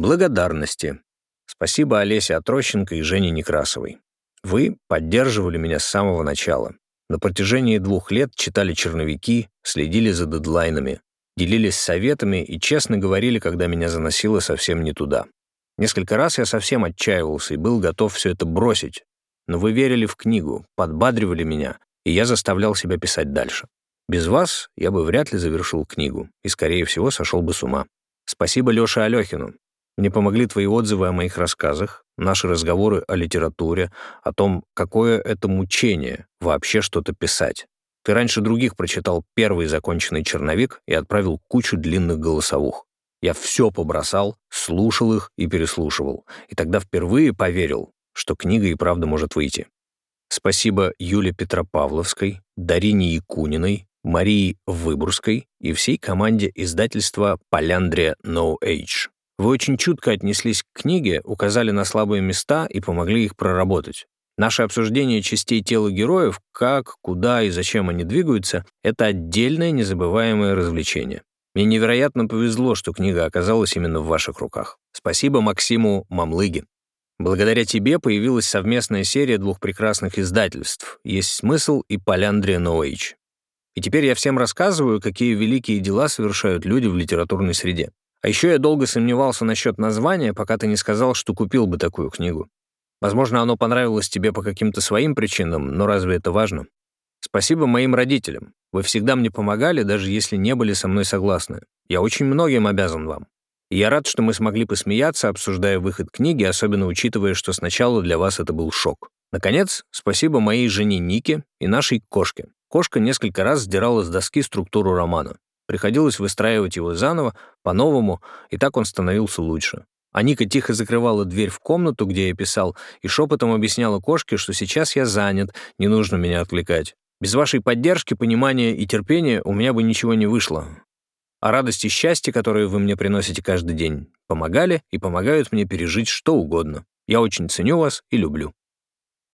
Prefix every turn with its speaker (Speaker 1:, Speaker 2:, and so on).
Speaker 1: Благодарности. Спасибо Олесе Отрощенко и Жене Некрасовой. Вы поддерживали меня с самого начала. На протяжении двух лет читали черновики, следили за дедлайнами, делились советами и честно говорили, когда меня заносило совсем не туда. Несколько раз я совсем отчаивался и был готов все это бросить, но вы верили в книгу, подбадривали меня, и я заставлял себя писать дальше. Без вас я бы вряд ли завершил книгу и, скорее всего, сошел бы с ума. Спасибо Лёше Алёхину. Мне помогли твои отзывы о моих рассказах, наши разговоры о литературе, о том, какое это мучение вообще что-то писать. Ты раньше других прочитал первый законченный черновик и отправил кучу длинных голосовух. Я все побросал, слушал их и переслушивал, и тогда впервые поверил, что книга и правда может выйти. Спасибо Юле Петропавловской, Дарине Якуниной, Марии Выборской и всей команде издательства «Поляндрия No Age». Вы очень чутко отнеслись к книге, указали на слабые места и помогли их проработать. Наше обсуждение частей тела героев, как, куда и зачем они двигаются, это отдельное незабываемое развлечение. Мне невероятно повезло, что книга оказалась именно в ваших руках. Спасибо Максиму Мамлыге. Благодаря тебе появилась совместная серия двух прекрасных издательств «Есть смысл» и «Поляндрия Age». И теперь я всем рассказываю, какие великие дела совершают люди в литературной среде. А еще я долго сомневался насчет названия, пока ты не сказал, что купил бы такую книгу. Возможно, оно понравилось тебе по каким-то своим причинам, но разве это важно? Спасибо моим родителям. Вы всегда мне помогали, даже если не были со мной согласны. Я очень многим обязан вам. И я рад, что мы смогли посмеяться, обсуждая выход книги, особенно учитывая, что сначала для вас это был шок. Наконец, спасибо моей жене Нике и нашей кошке. Кошка несколько раз сдирала с доски структуру романа. Приходилось выстраивать его заново, по-новому, и так он становился лучше. А Ника тихо закрывала дверь в комнату, где я писал, и шепотом объясняла кошке, что сейчас я занят, не нужно меня отвлекать. Без вашей поддержки, понимания и терпения у меня бы ничего не вышло. А радость и счастье, которые вы мне приносите каждый день, помогали и помогают мне пережить что угодно. Я очень ценю вас и люблю.